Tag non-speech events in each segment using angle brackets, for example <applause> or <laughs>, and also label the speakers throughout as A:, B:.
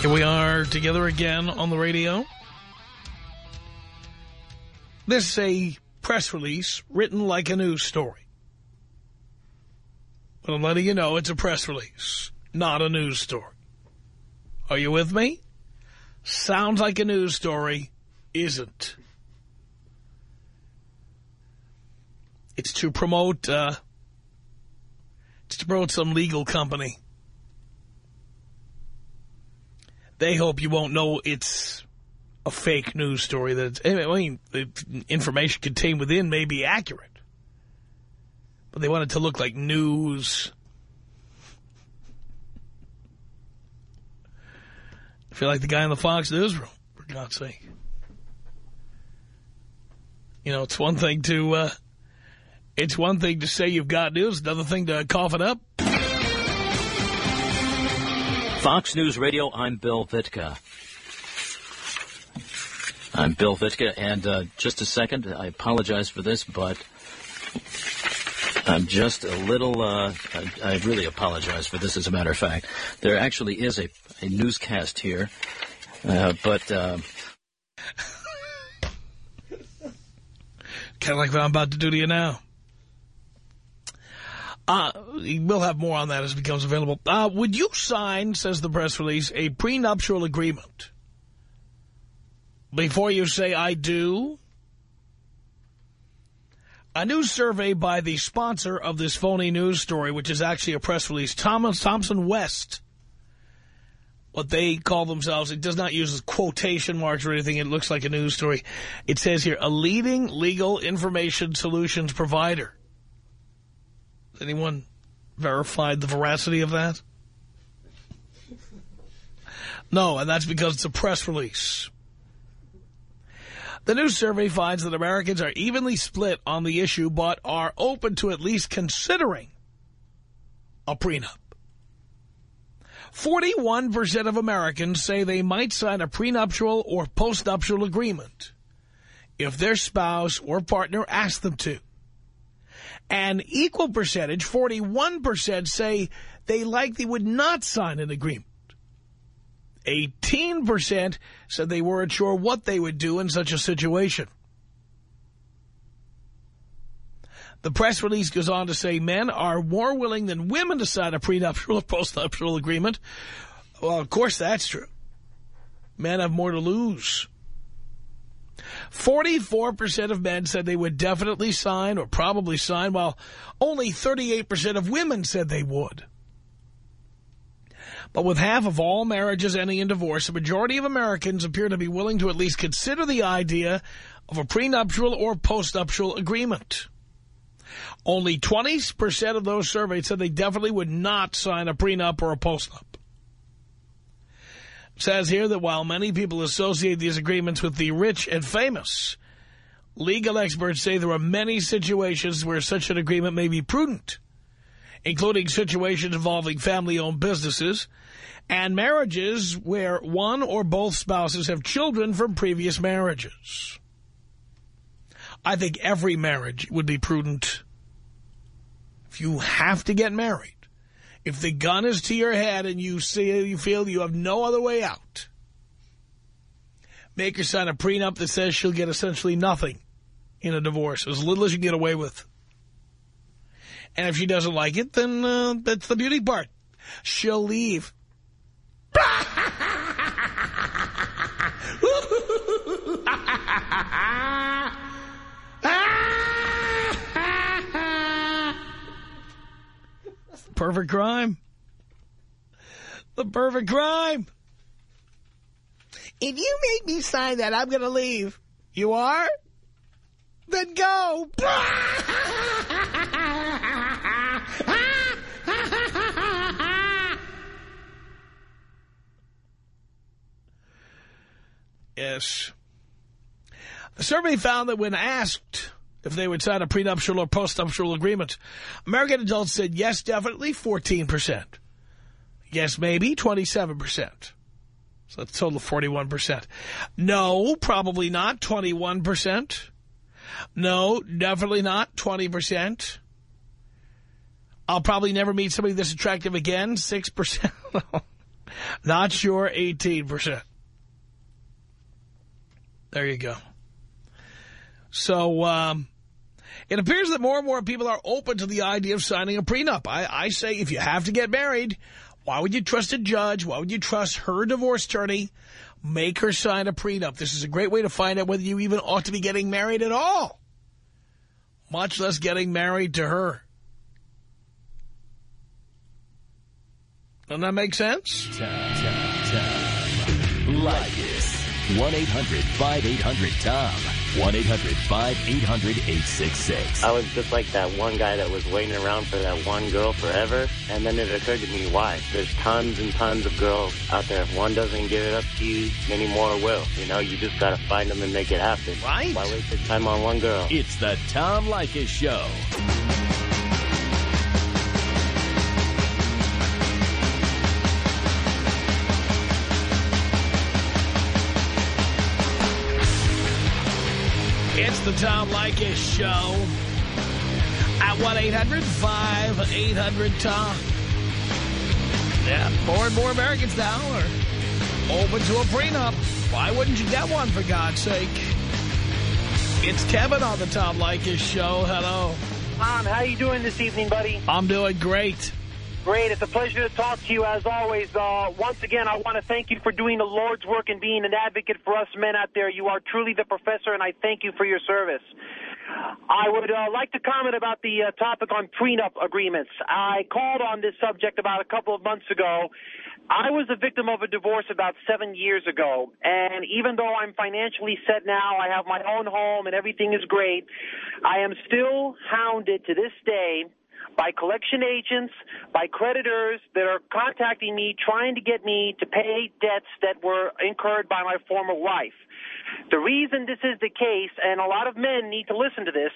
A: Here we are together again on the radio. This is a press release written like a news story. But I'm letting you know it's a press release, not a news story. Are you with me? Sounds like a news story, isn't. It's to promote, uh, it's to promote some legal company. They hope you won't know it's a fake news story. That I mean, the information contained within may be accurate, but they want it to look like news. I feel like the guy in the Fox newsroom, for God's sake. You know, it's one thing to, uh, it's one thing to say you've got news, another thing to cough it up.
B: Fox News Radio, I'm Bill Vitka. I'm Bill Vitka, and uh, just a second, I apologize for this, but I'm just a little, uh, I, I, really apologize for this, as a matter of fact. There actually is a, a newscast here, uh, but... Uh,
A: kind of like what I'm about to do to you now. Uh, we'll have more on that as it becomes available. Uh, would you sign, says the press release, a prenuptial agreement before you say I do? A new survey by the sponsor of this phony news story, which is actually a press release, Thomas Thomson West, what they call themselves, it does not use quotation marks or anything. It looks like a news story. It says here, a leading legal information solutions provider. Anyone verified the veracity of that? No, and that's because it's a press release. The new survey finds that Americans are evenly split on the issue, but are open to at least considering a prenup. 41% of Americans say they might sign a prenuptial or postnuptial agreement if their spouse or partner asks them to. An equal percentage, 41%, say they likely would not sign an agreement. 18% said they weren't sure what they would do in such a situation. The press release goes on to say men are more willing than women to sign a prenuptial or postnuptial agreement. Well, of course that's true. Men have more to lose. 44% of men said they would definitely sign or probably sign, while only 38% of women said they would. But with half of all marriages ending in divorce, a majority of Americans appear to be willing to at least consider the idea of a prenuptial or postnuptial agreement. Only 20% of those surveyed said they definitely would not sign a prenup or a postnup says here that while many people associate these agreements with the rich and famous, legal experts say there are many situations where such an agreement may be prudent, including situations involving family-owned businesses and marriages where one or both spouses have children from previous marriages. I think every marriage would be prudent. If you have to get married, if the gun is to your head and you see you feel you have no other way out, make her sign a prenup that says she'll get essentially nothing in a divorce, as little as you get away with. And if she doesn't like it, then uh, that's the beauty part. She'll leave. <laughs> perfect crime. The perfect crime. If you make me sign that, I'm going to leave. You are? Then go. <laughs> yes. The survey found that when asked if they would sign a prenuptial or postnuptial agreement, American adults said yes, definitely, 14%. Yes, maybe, 27%. So that's total of 41%. No, probably not, 21%. No, definitely not, 20%. I'll probably never meet somebody this attractive again, 6%. <laughs> not sure, 18%. There you go. So, um, it appears that more and more people are open to the idea of signing a prenup. I, I say if you have to get married, why would you trust a judge? Why would you trust her divorce attorney? Make her sign a prenup. This is a great way to find out whether you even ought to be getting married at all. Much less getting married to her. Doesn't that make sense?
C: Tom, Tom, Tom. Leykis. 1-800-5800-TOM. 1-800-5800-866.
D: I was just like that one guy that was waiting around for that one girl forever, and then it occurred to me why. There's tons and tons of girls out there. If one doesn't give it up to you, many more will. You know, you just got to find them and make it happen.
A: Right.
D: Why waste your time on one girl?
C: It's the Tom Leykis Show.
A: It's the Tom Leykis Show at 1-800-5800-TOM. Yeah, more and more Americans now are open to a prenup. Why wouldn't you get one, for God's sake? It's Kevin on the Tom Leykis Show. Hello.
E: Tom, how are you doing this evening, buddy?
A: I'm doing great.
E: Great. It's a pleasure to talk to you as always. Uh, once again, I want to thank you for doing the Lord's work and being an advocate for us men out there. You are truly the professor, and I thank you for your service. I would uh, like to comment about the uh, topic on prenup agreements. I called on this subject about a couple of months ago. I was a victim of a divorce about seven years ago, and even though I'm financially set now, I have my own home and everything is great, I am still hounded to this day by collection agents, by creditors that are contacting me trying to get me to pay debts that were incurred by my former wife. The reason this is the case, and a lot of men need to listen to this,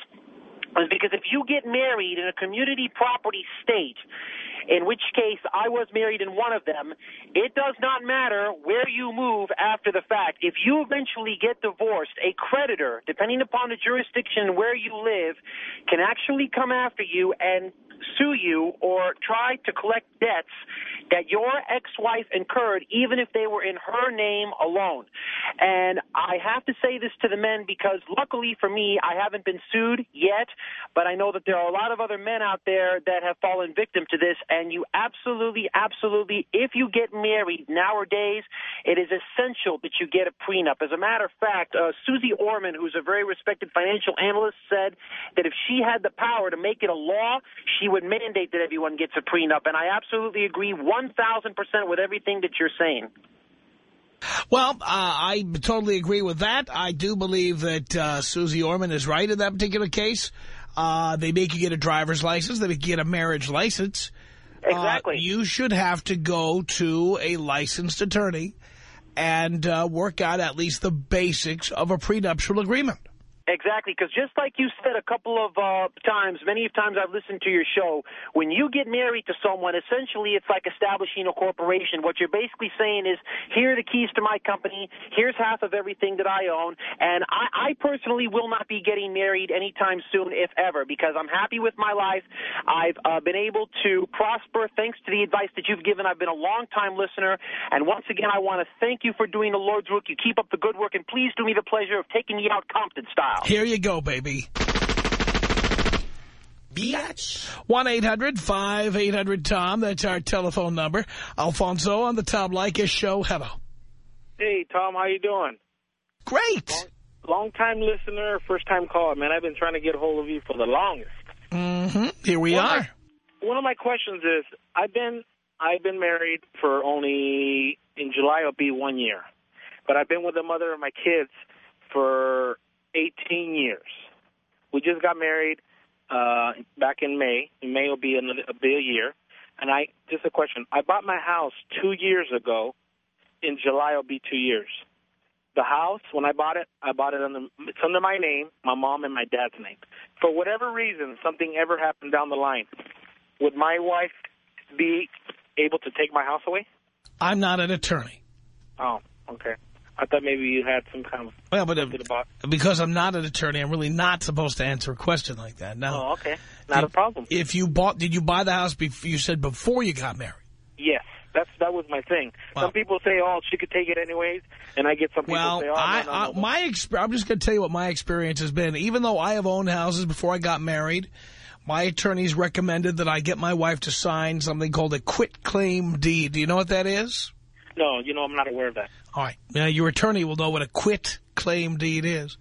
E: is because if you get married in a community property state, in which case I was married in one of them, it does not matter where you move after the fact. If you eventually get divorced, a creditor, depending upon the jurisdiction where you live, can actually come after you and sue you or try to collect debts that your ex-wife incurred even if they were in her name alone. And I have to say this to the men because luckily for me, I haven't been sued yet, but I know that there are a lot of other men out there that have fallen victim to this and you absolutely, absolutely, if you get married nowadays, it is essential that you get a prenup. As a matter of fact, uh, Suze Orman, who's a very respected financial analyst, said that if she had the power to make it a law, she would mandate that everyone gets a prenup. And I absolutely agree 1,000% with everything that you're saying.
A: Well, uh, I totally agree with that. I do believe that uh, Suze Orman is right in that particular case. Uh, they make you get a driver's license. They make you get a marriage license.
E: Exactly.
A: Uh, you should have to go to a licensed attorney and uh, work out at least the basics of a prenuptial agreement.
E: Exactly, because just like you said a couple of uh, times, many times I've listened to your show, when you get married to someone, essentially it's like establishing a corporation. What you're basically saying is, here are the keys to my company, here's half of everything that I own, and I, I personally will not be getting married anytime soon, if ever, because I'm happy with my life. I've uh, been able to prosper thanks to the advice that you've given. I've been a long-time listener, and once again, I want to thank you for doing the Lord's work. You keep up the good work, and please do me the pleasure of taking me out Compton style.
A: Here you go, baby.
F: B-I-T-C-H match.
A: 1-800-5800-TOM. That's our telephone number. Alfonso on the Tom Leykis show. Hello.
G: Hey, Tom, how you doing?
A: Great.
G: Long time listener, first time caller, man. I've been trying to get a hold of you for the longest.
A: Mm-hmm. Here we
G: Well,
A: are.
G: One of my questions is, I've been I've been married for only in July it'll be one year, but I've been with the mother of my kids for 18 years. We just got married uh, back in May. In May will be another a year, and I just a question. I bought my house two years ago. In July will be two years. The house, when I bought it, I bought it under it's under my name, my mom and my dad's name. For whatever reason, something ever happened down the line, would my wife be able to take my house away?
A: I'm not an attorney.
G: Oh, okay. I thought maybe you had some kind of
A: Well, but uh, because I'm not an attorney, I'm really not supposed to answer a question like that. Now,
G: Oh, okay. Not a problem.
A: if you bought, did you buy the house before, you said before you got married?
G: Yes, that's that was my thing.
A: Wow.
G: Some people say, "Oh, she could take it anyways," and I get some people
A: Well,
G: say, "Oh,
A: I,
G: no, no,
A: I,
G: no, no."
A: my exp I'm just going to tell you what my experience has been. Even though I have owned houses before I got married, my attorneys recommended that I get my wife to sign something called a quit claim deed. Do you know what that is?
G: No, you know, I'm not aware of that.
A: All right. Now, your attorney will know what a quit claim deed is.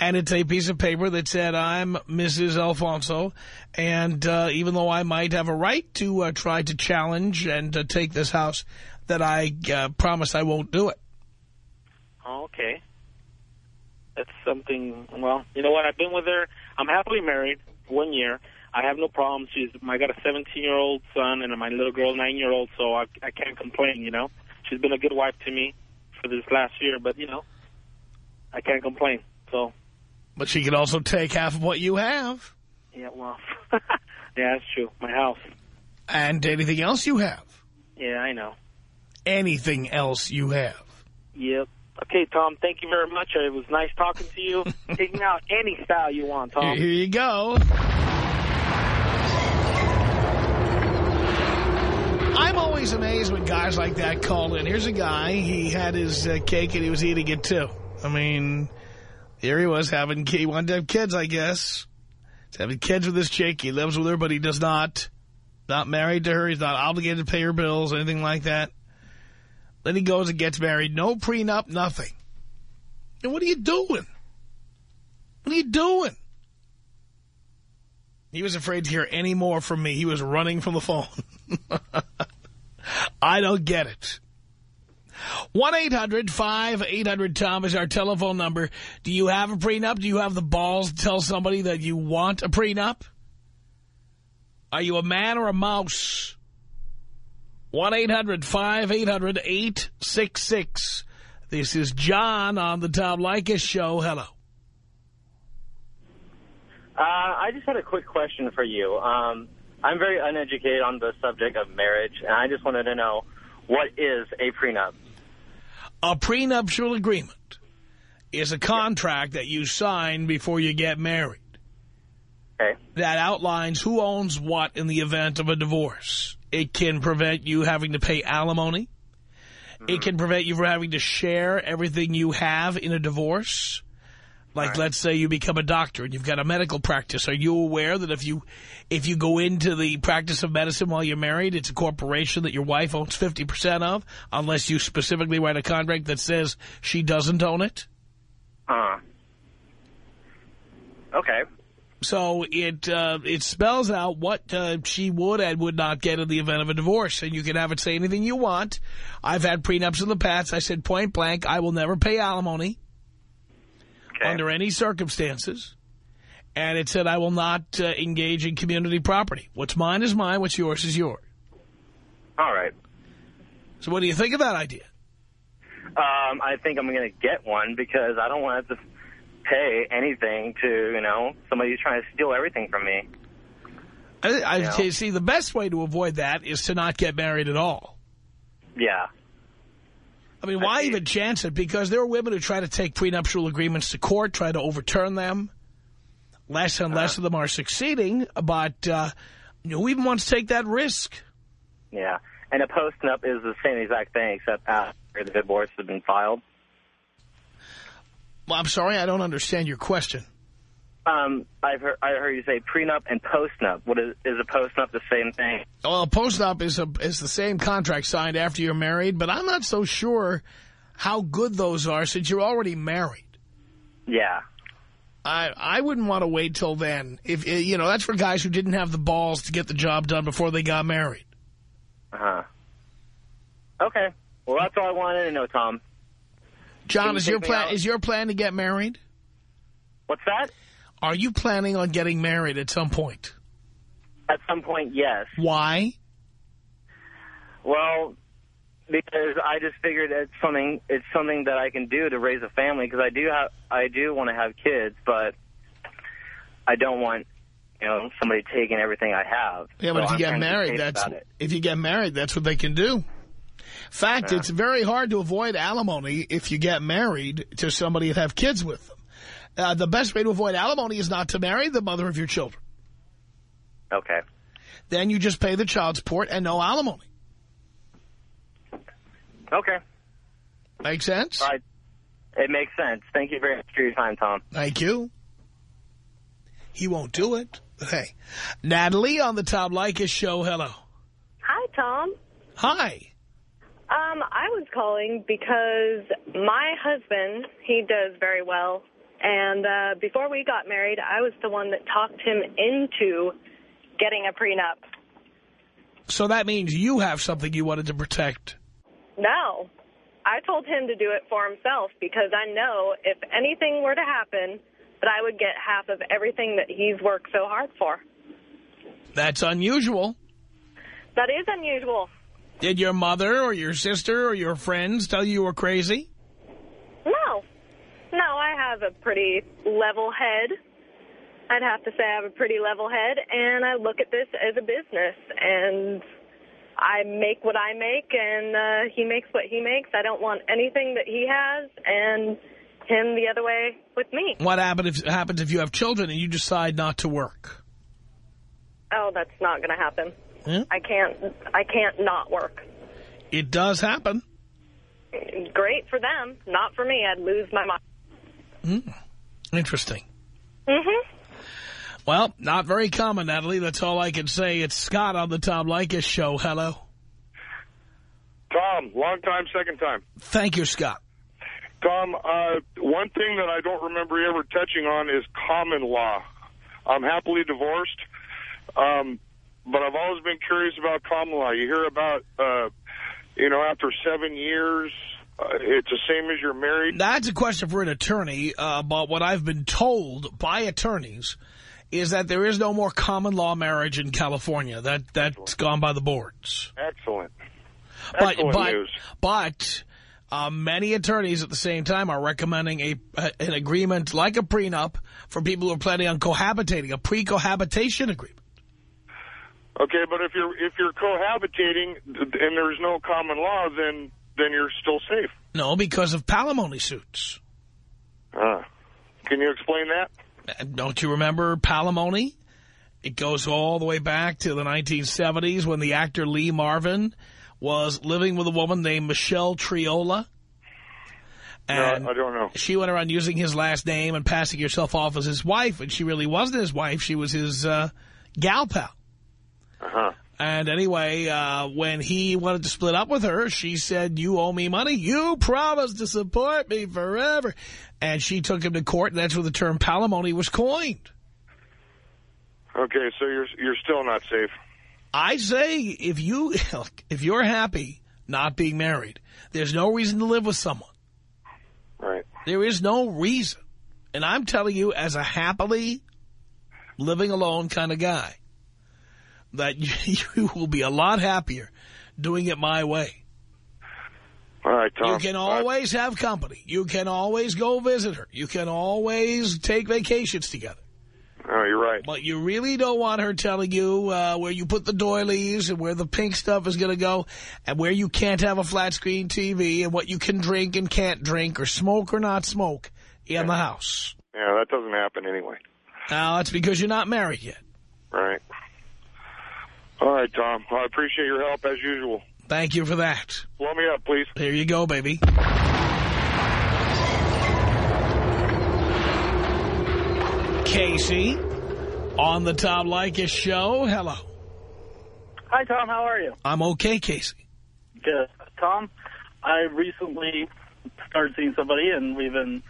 A: And it's a piece of paper that said, I'm Mrs. Alfonso, and uh, even though I might have a right to uh, try to challenge and uh, take this house, that I uh, promise I won't do it.
G: Oh, okay. That's something. Well, you know what? I've been with her. I'm happily married. One year. I have no problems. She's. I got a 17 year old son and my little girl, nine year old. So I, I can't complain. You know, she's been a good wife to me for this last year. But you know, I can't complain. So
A: But she can also take half of what you have
G: yeah, well, <laughs> yeah, that's true. My house.
A: and anything else you have.
G: Yeah, I know.
A: Anything else you have.
G: Yep. Okay, Tom. Thank you very much. It was nice talking to you. <laughs> Take me out any style you want, Tom.
A: Here you go. I'm always amazed when guys like that call in. Here's a guy, he had his uh, cake and he was eating it too. I mean, here he was having, he wanted to have kids, I guess. He's having kids with this chick. He lives with her, but he does not. Not married to her. He's not obligated to pay her bills, anything like that. Then he goes and gets married. No prenup, nothing. And what are you doing? What are you doing? He was afraid to hear any more from me. He was running from the phone. <laughs> I don't get it. 1-800-5800-TOM is our telephone number. Do you have a prenup? Do you have the balls to tell somebody that you want a prenup? Are you a man or a mouse? 1-800-5800-866. This is John on the Tom Leykis Show. Hello.
D: Uh, I just had a quick question for you. Um, I'm very uneducated on the subject of marriage, and I just wanted to know what is a prenup?
A: A prenuptial agreement is a contract that you sign before you get married
D: Okay.
A: that outlines who owns what in the event of a divorce. It can prevent you having to pay alimony. It can prevent you from having to share everything you have in a divorce. Like, let's say you become a doctor and you've got a medical practice. Are you aware that if you if you go into the practice of medicine while you're married, it's a corporation that your wife owns 50% of, unless you specifically write a contract that says she doesn't own it?
D: Uh. Okay.
A: So it uh, it spells out what uh, she would and would not get in the event of a divorce. And you can have it say anything you want. I've had prenups in the past. I said point blank, I will never pay alimony
D: Okay.
A: under any circumstances. And it said I will not uh, engage in community property. What's mine is mine. What's yours is yours.
D: All right.
A: So what do you think of that idea?
D: Um, I think I'm going to get one because I don't want to pay anything to, you know, somebody who's trying to steal everything from me.
A: I, I
D: Yeah.
A: see. The best way to avoid that is to not get married at all.
D: Yeah.
A: I mean,
D: I
A: why
D: see.
A: even chance it? Because there are women who try to take prenuptial agreements to court, try to overturn them. Less and less of them are succeeding, but uh, who even wants to take that risk?
D: Yeah. And a post-nup is the same exact thing except after the divorce has been filed.
A: Well, I'm sorry, I don't understand your question.
F: Um, I've heard I heard you say prenup and postnup. What is is a postnup the same thing?
A: Well, a postnup is a is the same contract signed after you're married, but I'm not so sure how good those are since you're already married.
F: Yeah.
A: I I wouldn't want to wait till then. If you know, that's for guys who didn't have the balls to get the job done before they got married.
F: Uh huh. Okay. Well, that's all I wanted to know, Tom.
A: John, is your plan is your plan to get married?
F: What's that?
A: Are you planning on getting married at some point?
F: At some point, yes.
A: Why?
F: Well, because I just figured it's something it's something that I can do to raise a family because I do have I do want to have kids, but I don't want you know somebody taking everything I have.
A: Yeah, but
F: So
A: if you
F: I'm
A: get
F: trying to be
A: married, that's if you get married, that's what they can do. Fact,
F: Yeah.
A: it's very hard to avoid alimony if you get married to somebody and have kids with them. Uh, the best way to avoid alimony is not to marry the mother of your children.
F: Okay.
A: Then you just pay the child support and no alimony.
F: Okay.
A: Make sense?
F: All right. It makes sense. Thank you very much for your time, Tom.
A: Thank you. He won't do it. But hey, Natalie on the Tom Leykis show. Hello.
H: Hi, Tom.
A: Hi.
H: Um, I was calling because my husband, he does very well. And uh, before we got married, I was the one that talked him into getting a prenup.
A: So that means you have something you wanted to protect.
H: No, I told him to do it for himself because I know if anything were to happen, that I would get half of everything that he's worked so hard for.
A: That's unusual.
H: That is unusual.
A: Did your mother or your sister or your friends tell you you were crazy?
H: No. No, I have a pretty level head. I'd have to say I have a pretty level head, and I look at this as a business, and I make what I make, and uh, he makes what he makes. I don't want anything that he has, and him the other way with me.
A: What happen if, happens if you have children and you decide not to work?
H: Oh, that's not going to happen.
A: Yeah.
H: I can't. I can't not work.
A: It does happen.
H: Great for them, not for me. I'd lose my mind.
A: Interesting.
H: Mm-hmm.
A: Well, not very common, Natalie. That's all I can say. It's Scott on the Tom Leykis show. Hello.
I: Tom, long time, second time.
A: Thank you, Scott.
I: Tom, uh, one thing that I don't remember you ever touching on is common law. I'm happily divorced, um, but I've always been curious about common law. You hear about, uh, you know, after seven years, uh, it's the same as you're married.
A: That's a question for an attorney, uh, but what I've been told by attorneys is that there is no more common law marriage in California. That That's gone by the boards.
I: Excellent.
A: But,
I: Excellent
A: but,
I: news.
A: but uh, many attorneys at the same time are recommending a, a an agreement like a prenup for people who are planning on cohabitating, a pre-cohabitation agreement.
I: Okay, but if you're if you're cohabitating and there's no common law, then then you're still safe.
A: No, because of palimony suits.
I: Uh, can you explain that?
A: Uh, Don't you remember palimony? It goes all the way back to the 1970s when the actor Lee Marvin was living with a woman named Michelle Triola. And
I: no, I don't know.
A: she went around using his last name and passing herself off as his wife, and she really wasn't his wife. She was his uh, gal pal.
I: Uh-huh.
A: And anyway, uh, when he wanted to split up with her, she said, you owe me money. You promised to support me forever. And she took him to court, and that's where the term palimony was coined.
I: Okay, so you're you're still not safe.
A: I say if you <laughs> if you're happy not being married, there's no reason to live with someone.
I: Right.
A: There is no reason. And I'm telling you, as a happily living alone kind of guy, that you, <laughs> you will be a lot happier doing it my way.
I: All right, Tom.
A: You can
I: All right.
A: always have company. You can always go visit her. You can always take vacations together.
I: Oh, you're right.
A: But you really don't want her telling you uh, where you put the doilies and where the pink stuff is going to go and where you can't have a flat screen TV and what you can drink and can't drink or smoke or not smoke in the house.
I: Yeah, that doesn't happen anyway.
A: Now, that's because you're not married yet.
I: Right. All right, Tom. I appreciate your help as usual.
A: Thank you for that.
I: Blow me up, please.
A: Here you go, baby. Casey on the Tom Leykis show. Hello.
J: Hi, Tom. How are you?
A: I'm okay, Casey.
J: Good. Tom, I recently started seeing somebody, and we've been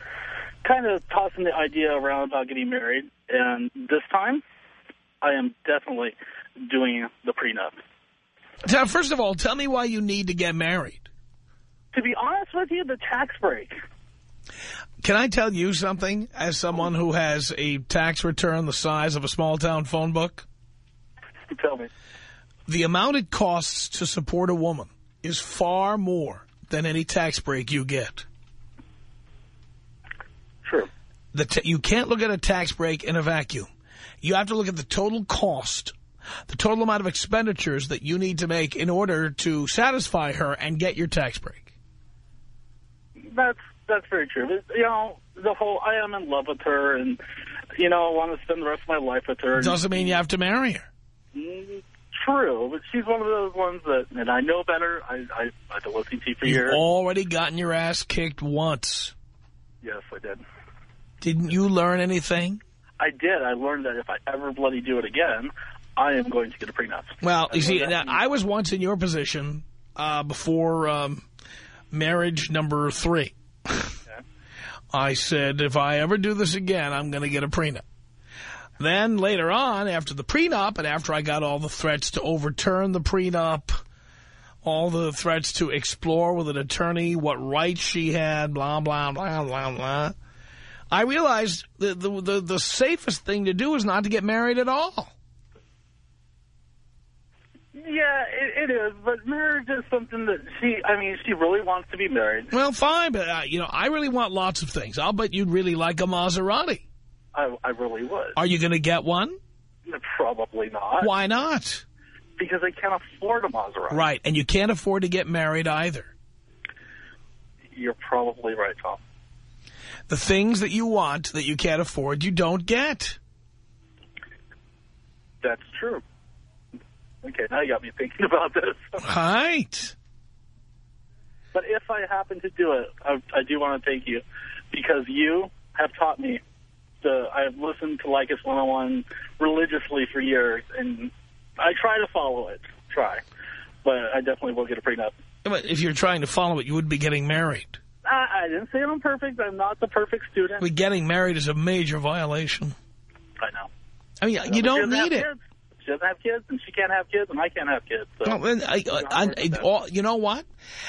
J: kind of tossing the idea around about getting married. And this time, I am definitely doing the prenup.
A: Now, first of all, tell me why you need to get married.
J: To be honest with you, the tax break.
A: Can I tell you something as someone who has a tax return the size of a small-town phone book?
J: Tell me.
A: The amount it costs to support a woman is far more than any tax break you get.
J: True.
A: The you can't look at a tax break in a vacuum. You have to look at the total cost, the total amount of expenditures that you need to make in order to satisfy her and get your tax break.
J: That's that's very true. You know, the whole I am in love with her, and you know, I want to spend the rest of my life with her.
A: Doesn't mean you have to marry her.
J: Mm, True, but she's one of those ones that, and I know better. I I I've been listening to you for
A: You've
J: years.
A: already gotten your ass kicked once.
J: Yes, I did.
A: Didn't you learn anything?
J: I did. I learned that if I ever bloody do it again, I am going to get a prenup.
A: Well, you see, I was once in your position uh, before um, marriage number three. I said, if I ever do this again, I'm going to get a prenup. Then later on, after the prenup, and after I got all the threats to overturn the prenup, all the threats to explore with an attorney what rights she had, blah, blah, blah, blah, blah, I realized the, the, the, the safest thing to do is not to get married at all.
J: Yeah, it, it is, but marriage is something that she, I mean, she really wants to be married.
A: Well, fine, but, uh, you know, I really want lots of things. I'll bet you'd really like a Maserati.
J: I, I really would.
A: Are you going to get one?
J: Probably not.
A: Why not?
J: Because I can't afford a Maserati.
A: Right, and you can't afford to get married either.
J: You're probably right, Tom.
A: The things that you want that you can't afford, you don't get.
J: That's true. Okay, now you got me thinking <laughs> about this.
A: Right.
J: But if I happen to do it, I, I do want to thank you because you have taught me. The, I've listened to Leykis 101 religiously for years, and I try to follow it. Try. But I definitely will get a prenup.
A: But if you're trying to follow it, you would be getting married.
J: I, I didn't say I'm perfect. I'm not the perfect student.
A: But getting married is a major violation.
J: I know.
A: I mean, you don't need it.
J: Kids. She doesn't have kids, and she can't have kids, and I can't have kids. So.
A: No, I, I, I, all- you know what?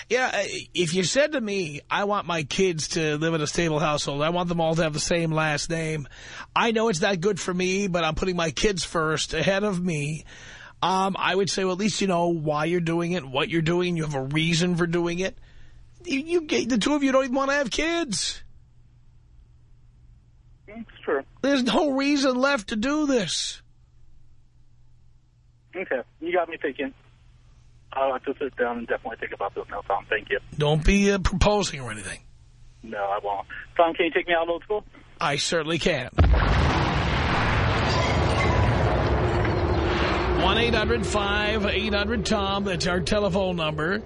A: Yeah, if you said to me, I want my kids to live in a stable household, I want them all to have the same last name, I know it's not good for me, but I'm putting my kids first ahead of me, um, I would say, well, at least you know why you're doing it, what you're doing, you have a reason for doing it. You, you get- The two of you don't even want to have kids.
J: It's true.
A: There's no reason left to do this.
J: Okay, you got me thinking. I'll have to sit down and definitely think about this now, Tom. Thank you.
A: Don't be uh, proposing or anything.
J: No, I won't. Tom, can you take me out of old school?
A: I certainly can. 1-800-5800-TOM. That's our telephone number.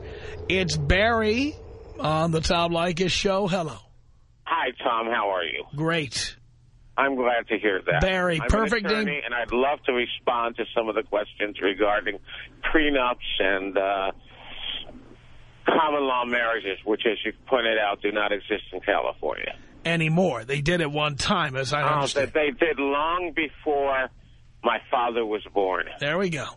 A: It's Barry on the Tom Leykis show. Hello.
K: Hi, Tom. How are you?
A: Great.
K: I'm glad to hear that.
A: Barry,
K: I'm
A: perfect
K: an attorney, and I'd love to respond to some of the questions regarding prenups and uh, common law marriages, which, as you pointed out, do not exist in California.
A: Anymore. They did at one time, as I
K: Oh,
A: understand.
K: that they did long before my father was born.
A: There we go.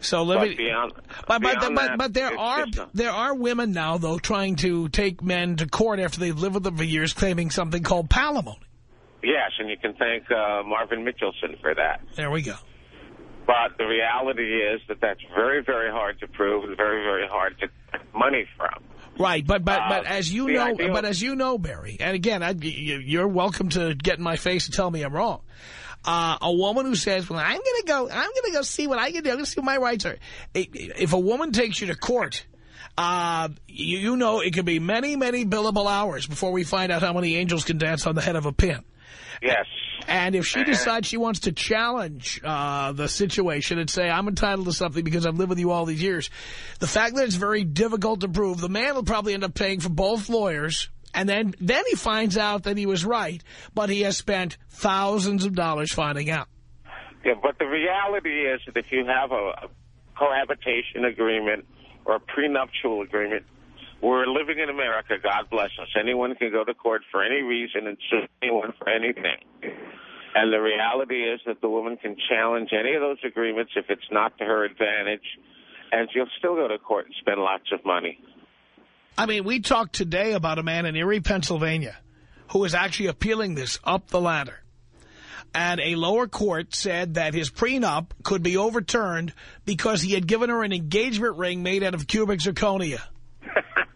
A: So
K: But
A: let me...
K: beyond,
A: But, but,
K: beyond
A: but,
K: that,
A: but there are there are women now, though, trying to take men to court after they've lived with them for years, claiming something called palimony.
K: Yes, and you can thank uh, Marvin Mitchelson for that.
A: There we go.
K: But the reality is that that's very, very hard to prove and very, very hard to get money from.
A: Right, but but but
K: Uh,
A: as you know, but as you know, Barry, and again, I, you, you're welcome to get in my face and tell me I'm wrong. Uh, a woman who says, "Well, I'm going to go, I'm going to go see what I can do. I'm going to see what my rights are." If a woman takes you to court, uh, you, you know it could be many, many billable hours before we find out how many angels can dance on the head of a pin.
K: Yes.
A: And if she decides she wants to challenge uh, the situation and say, I'm entitled to something because I've lived with you all these years, the fact that it's very difficult to prove, the man will probably end up paying for both lawyers And then, then he finds out that he was right, but he has spent thousands of dollars finding out.
K: Yeah, but the reality is that if you have a cohabitation agreement or a prenuptial agreement, we're living in America, God bless us. Anyone can go to court for any reason and sue anyone for anything. And the reality is that the woman can challenge any of those agreements if it's not to her advantage, and she'll still go to court and spend lots of money.
A: I mean, we talked today about a man in Erie, Pennsylvania, who is actually appealing this up the ladder. And a lower court said that his prenup could be overturned because he had given her an engagement ring made out of cubic zirconia. <laughs>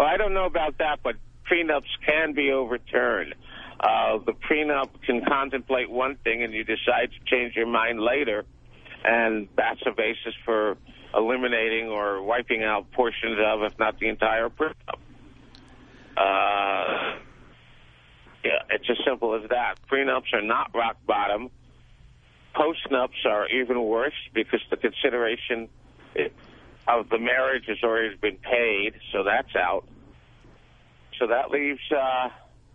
K: Well, I don't know about that, but prenups can be overturned. Uh, the prenup can contemplate one thing, and you decide to change your mind later, and that's a basis for eliminating or wiping out portions of, if not the entire prenup. Uh, yeah, it's as simple as that. Prenups are not rock bottom. Postnups are even worse because the consideration of the marriage has already been paid, so that's out. So that leaves uh,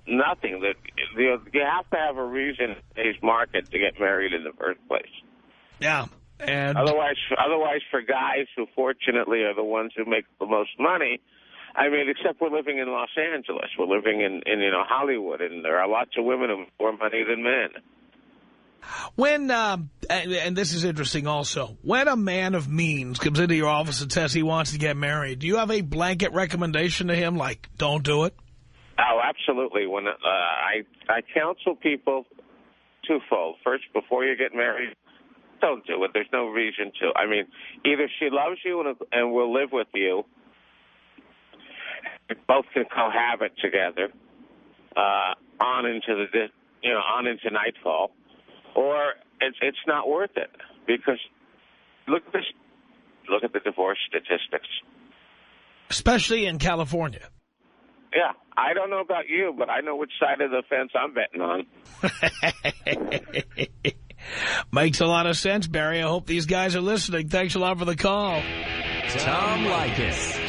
K: nothing. That you, you have to have a reason in today's market to get married in the first place.
A: Yeah. And
K: otherwise, otherwise, for guys who fortunately are the ones who make the most money, I mean, except we're living in Los Angeles, we're living in, in you know Hollywood, and there are lots of women who have more money than men.
A: When, uh, and, and, this is interesting also, when a man of means comes into your office and says he wants to get married, do you have a blanket recommendation to him, like, don't do it?
K: Oh, absolutely. When uh, I, I counsel people twofold. First, before you get married, don't do it. There's no reason to. I mean, either she loves you and, and will live with you, both can cohabit together uh, on into the you know on into nightfall, or it's it's not worth it because look at this look at the divorce statistics,
A: especially in California.
K: Yeah, I don't know about you, but I know which side of the fence I'm betting
A: on. <laughs> Makes a lot of sense, Barry. I hope these guys are listening. Thanks a lot for the call.
C: Tom Leykis.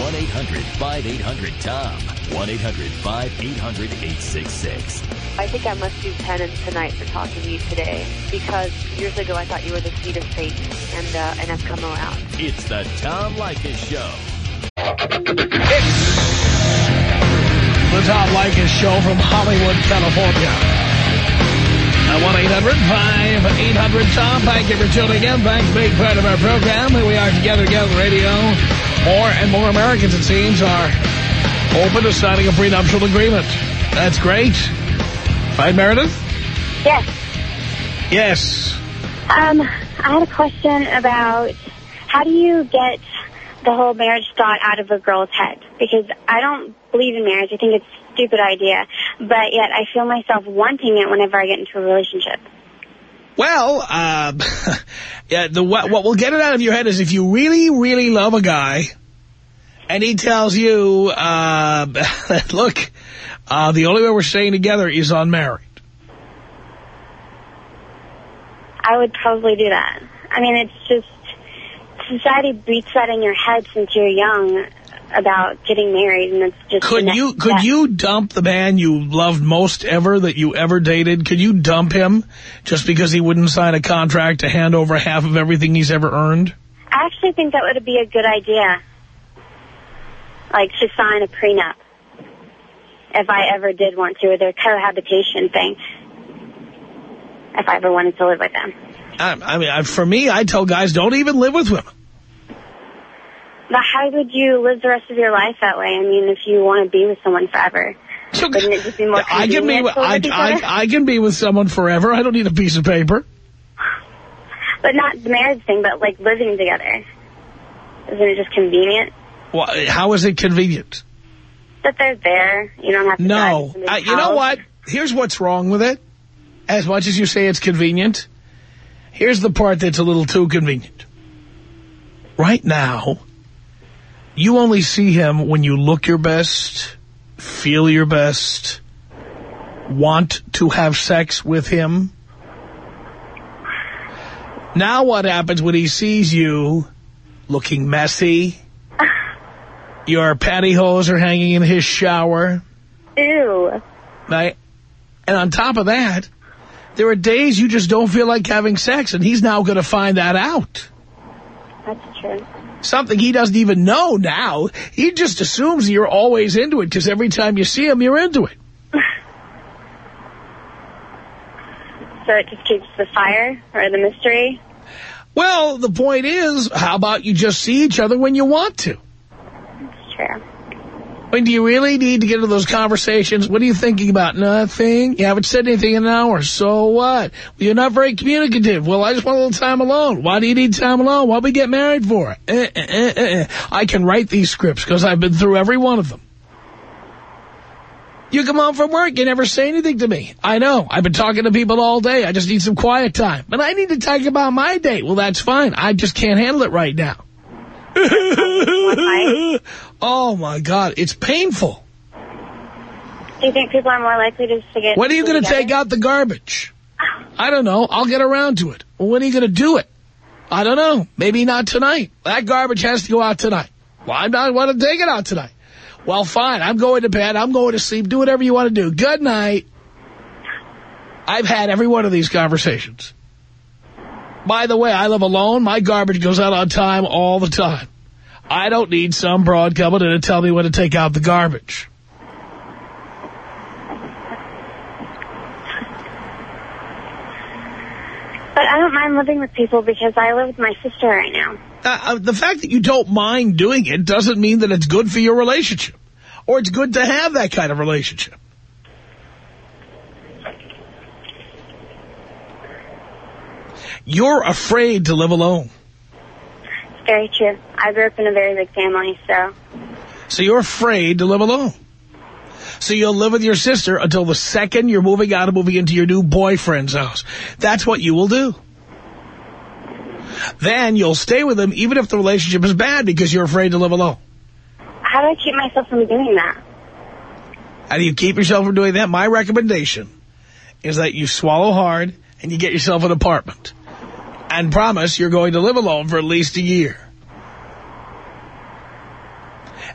C: 1-800-5800-TOM. 1-800-5800-866.
L: I think I must do penance tonight for talking to you today because years ago I thought you were the seed of Satan, and uh, and I've come around.
C: It's the Tom Leykis Show.
A: It's the Tom Leykis Show from Hollywood, California. At 1-800-5800-TOM. Thank you for tuning in. Thanks for being part of our program. Here we are together again on radio. More and more Americans, it seems, are open to signing a prenuptial agreement. That's great. Right, Meredith?
M: Yes.
A: Yes.
M: Um, I had a question about how do you get the whole marriage thought out of a girl's head? Because I don't believe in marriage. I think it's a stupid idea, but yet I feel myself wanting it whenever I get into a relationship.
A: Well, uh, <laughs> yeah, the what, what will get it out of your head is if you really, really love a guy, and he tells you, uh, <laughs> look, uh, the only way we're staying together is unmarried.
M: I would probably do that. I mean, it's just society beats that in your head since you're young about getting married, and it's just
A: could you could step. you dump the man you loved most ever that you ever dated? Could you dump him just because he wouldn't sign a contract to hand over half of everything he's ever earned?
M: I actually think that would be a good idea, like to sign a prenup. If I ever did want to, or the cohabitation thing, if I ever wanted to live with them.
A: I, I mean, for me, I tell guys, don't even live with women.
M: But how would you live the rest of your life that way? I mean, if you want to be with someone forever. So, Wouldn't it just be more I
A: can be, I, I, I can be with someone forever. I don't need a piece of paper.
M: But not the marriage thing, but like living together. Isn't it just convenient?
A: Well, how is it convenient?
M: That they're there. You don't have to
A: No.
M: I,
A: you know what? Here's what's wrong with it. As much as you say it's convenient, here's the part that's a little too convenient. Right now, you only see him when you look your best, feel your best, want to have sex with him. Now what happens when he sees you looking messy? Your pantyhose are hanging in his shower.
M: Ew.
A: Right? And on top of that, there are days you just don't feel like having sex, and he's now going to find that out.
M: That's true.
A: Something he doesn't even know now. He just assumes you're always into it because every time you see him, you're into it. <laughs>
M: So it just keeps the fire or the mystery.
A: Well, the point is, how about you just see each other when you want to?
M: That's true.
A: When do you really need to get into those conversations? What are you thinking about? Nothing. You haven't said anything in an hour. So what? You're not very communicative. Well, I just want a little time alone. Why do you need time alone? Why we get married for? Eh, eh, eh, eh, eh. I can write these scripts because I've been through every one of them. You come home from work, you never say anything to me. I know. I've been talking to people all day. I just need some quiet time. But I need to talk about my day. Well, that's fine. I just can't handle it right now. <laughs> oh, my God. It's painful.
M: Do you think people are more likely to just to get
A: When are you going to take out the garbage? <sighs> I don't know. I'll get around to it. Well, when are you going to do it? I don't know. Maybe not tonight. That garbage has to go out tonight. Well, I'm not want to take it out tonight. Well, fine. I'm going to bed. I'm going to sleep. Do whatever you want to do. Good night. I've had every one of these conversations. By the way, I live alone. My garbage goes out on time all the time. I don't need some broad coming in to tell me when to take out the garbage.
M: But I don't mind living with people because I live with my sister right now.
A: Uh, uh, the fact that you don't mind doing it doesn't mean that it's good for your relationship. Or it's good to have that kind of relationship. You're afraid to live alone.
M: It's very true. I grew up in a very big family, so
A: So you're afraid to live alone. So you'll live with your sister until the second you're moving out and moving into your new boyfriend's house. That's what you will do. Then you'll stay with him even if the relationship is bad because you're afraid to live alone.
M: how do I keep myself from doing that?
A: How do you keep yourself from doing that? My recommendation is that you swallow hard and you get yourself an apartment. And promise you're going to live alone for at least a year.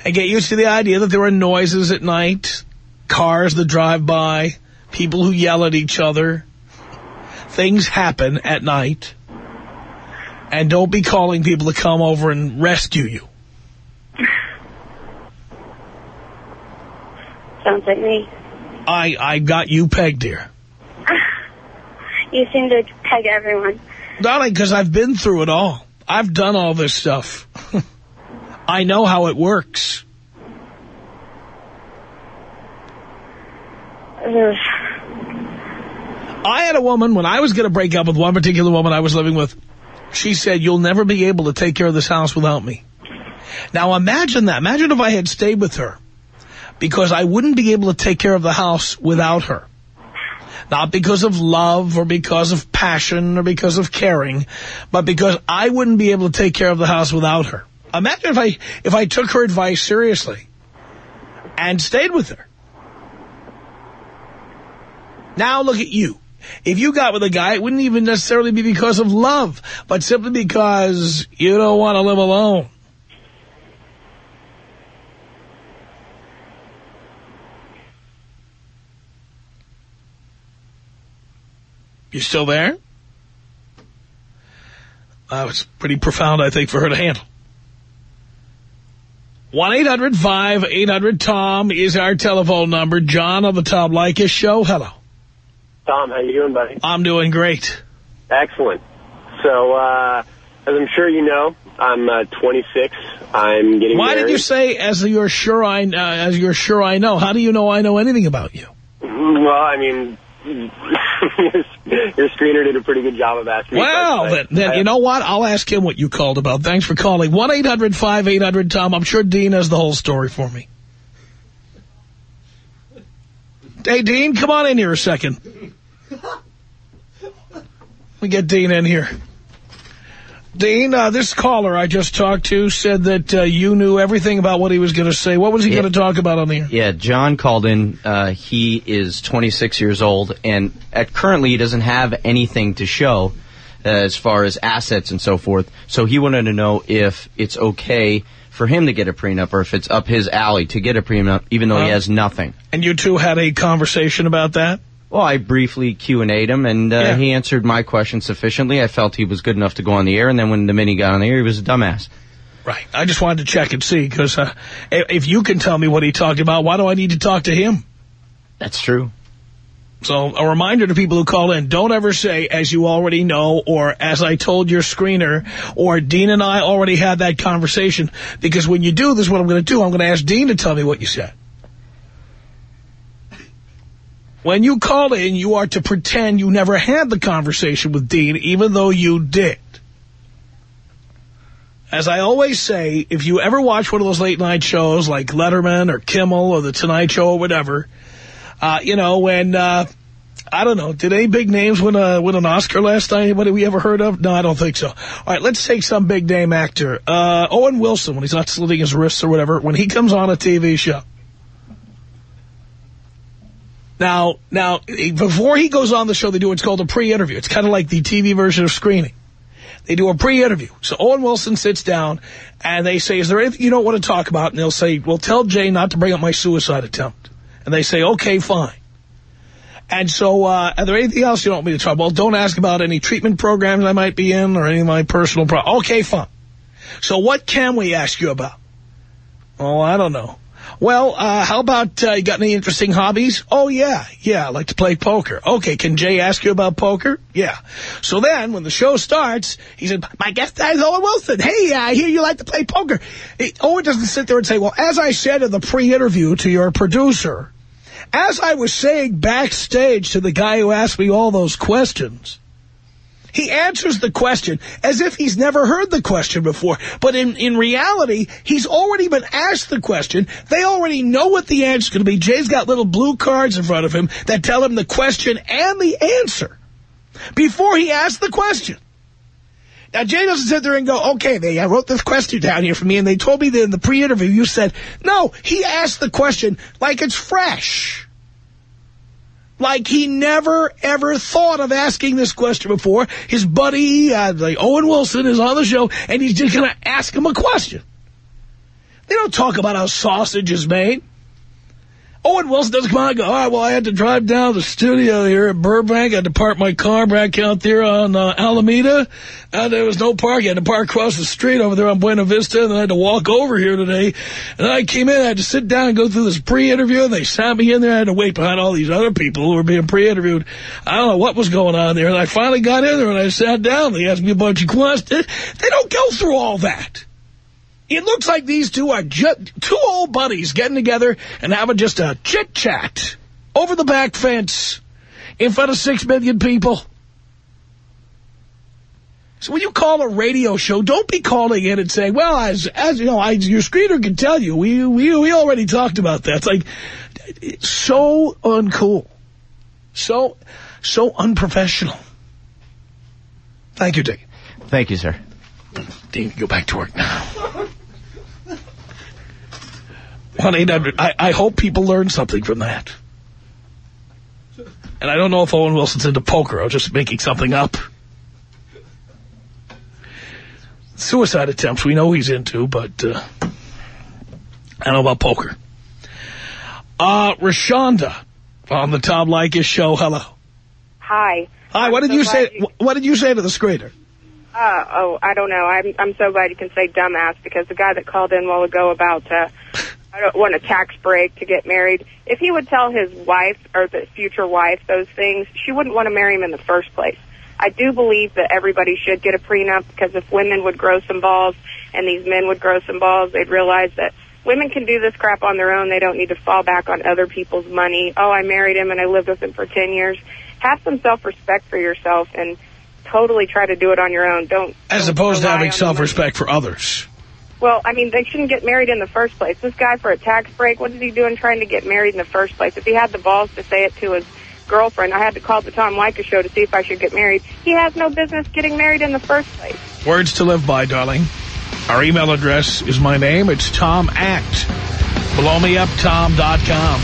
A: And get used to the idea that there are noises at night, cars that drive by, people who yell at each other. Things happen at night. And don't be calling people to come over and rescue you.
M: Sounds like me.
A: I, I got you pegged dear. <laughs>
M: You seem to peg everyone.
A: Darling, because I've been through it all. I've done all this stuff. <laughs> I know how it works. I had a woman, when I was going to break up with one particular woman I was living with, she said, you'll never be able to take care of this house without me. Now imagine that. Imagine if I had stayed with her because I wouldn't be able to take care of the house without her. Not because of love or because of passion or because of caring, but because I wouldn't be able to take care of the house without her. Imagine if I, if I took her advice seriously and stayed with her. Now look at you. If you got with a guy, it wouldn't even necessarily be because of love, but simply because you don't want to live alone. You still there? That was pretty profound, I think, for her to handle. 1-800-5800-TOM is our telephone number. John on the Tom Leykis show. Hello.
N: Tom, how you doing, buddy?
A: I'm doing great.
N: Excellent. So, uh, as I'm sure you know, I'm uh, 26. I'm getting
A: Why
N: married.
A: did you say, as you're sure I, uh, as you're sure I know? How do you know I know anything about you?
N: Well, I mean, <laughs> your screener did a pretty good job of asking me
A: Well, then, then you know what? I'll ask him what you called about. Thanks for calling. 1-800-5800-TOM. I'm sure Dean has the whole story for me. Hey, Dean, come on in here a second. We get Dean in here. Dean, uh, this caller I just talked to said that uh, you knew everything about what he was going to say. What was he
O: Yeah.
A: going to talk about on the air?
O: Yeah, John called in. Uh, he is 26 years old, and at currently he doesn't have anything to show uh, as far as assets and so forth. So he wanted to know if it's okay for him to get a prenup or if it's up his alley to get a prenup, even though he has nothing.
A: And you two had a conversation about that?
O: Well, I briefly Q&A'd him, and uh,
A: Yeah.
O: he answered my question sufficiently. I felt he was good enough to go on the air, and then when the mini got on the air, he was a dumbass.
A: Right. I just wanted to check and see, because uh, if you can tell me what he talked about, why do I need to talk to him?
O: That's true.
A: So a reminder to people who call in, don't ever say, as you already know, or as I told your screener, or Dean and I already had that conversation. Because when you do, this is what I'm going to do. I'm going to ask Dean to tell me what you said. When you call in, you are to pretend you never had the conversation with Dean, even though you did. As I always say, if you ever watch one of those late night shows like Letterman or Kimmel or The Tonight Show or whatever, uh, you know, when, uh, I don't know, did any big names win, a, win an Oscar last night? Anybody we ever heard of? No, I don't think so. All right, let's take some big name actor. Uh, Owen Wilson, when he's not slitting his wrists or whatever, when he comes on a TV show. Now, now, before he goes on the show, they do what's called a pre-interview. It's kind of like the TV version of screening. They do a pre-interview. So Owen Wilson sits down, and they say, is there anything you don't want to talk about? And they'll say, well, tell Jay not to bring up my suicide attempt. And they say, okay, fine. And so, uh, are there anything else you don't want me to talk about? Well, don't ask about any treatment programs I might be in or any of my personal problems. Okay, fine. So what can we ask you about? Oh, I don't know. Well, uh, how about, uh, you got any interesting hobbies? Oh, yeah, yeah, I like to play poker. Okay, can Jay ask you about poker? Yeah. So then, when the show starts, he said, my guest is Owen Wilson. Hey, I hear you like to play poker. It, Owen doesn't sit there and say, well, as I said in the pre-interview to your producer, as I was saying backstage to the guy who asked me all those questions, he answers the question as if he's never heard the question before. But in, in reality, he's already been asked the question. They already know what the answer's going to be. Jay's got little blue cards in front of him that tell him the question and the answer before he asks the question. Now, Jay doesn't sit there and go, okay, they I wrote this question down here for me, and they told me that in the pre-interview you said, no, he asked the question like it's fresh. Like he never, ever thought of asking this question before. His buddy, uh, like Owen Wilson, is on the show, and he's just going to ask him a question. They don't talk about how sausage is made. Owen Wilson doesn't come out and go, all right, well, I had to drive down to the studio here at Burbank. I had to park my car back out there on uh, Alameda. Uh, there was no parking. I had to park across the street over there on Buena Vista, and then I had to walk over here today. And I came in, I had to sit down and go through this pre-interview, and they sat me in there. I had to wait behind all these other people who were being pre-interviewed. I don't know what was going on there. And I finally got in there, and I sat down. They asked me a bunch of questions. They don't go through all that. It looks like these two are just two old buddies getting together and having just a chit-chat over the back fence in front of six million people. So when you call a radio show, don't be calling in and saying, well, as, as you know, I, your screener can tell you, we, we, we already talked about that. It's like, it's so uncool. So, so unprofessional. Thank you, Dick.
O: Thank you, sir.
A: Dean, go back to work now. 1-800. I, I hope people learn something from that. And I don't know if Owen Wilson's into poker. I'm just making something up. Suicide attempts, we know he's into, but uh, I don't know about poker. Uh, Rashonda on the Tom Leykis show. Hello.
P: Hi.
A: Hi, what did
P: so
A: you say? What did you say to the screener?
P: Uh, oh, I don't know. I'm I'm so glad you can say dumbass because the guy that called in a while ago about uh, I don't want a tax break to get married. If he would tell his wife or the future wife those things, she wouldn't want to marry him in the first place. I do believe that everybody should get a prenup because if women would grow some balls and these men would grow some balls, they'd realize that women can do this crap on their own. They don't need to fall back on other people's money. Oh, I married him and I lived with him for 10 years. Have some self-respect for yourself and totally try to do it on your own. Don't.
A: As opposed to having self-respect for others.
P: Well, I mean, they shouldn't get married in the first place. This guy for a tax break, what is he doing trying to get married in the first place? If he had the balls to say it to his girlfriend, I had to call the Tom Leykis show to see if I should get married. He has no business getting married in the first place.
A: Words to live by, darling. Our email address is my name. It's Tom at blowmeuptom.com.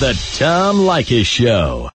C: The Tom Leykis Show.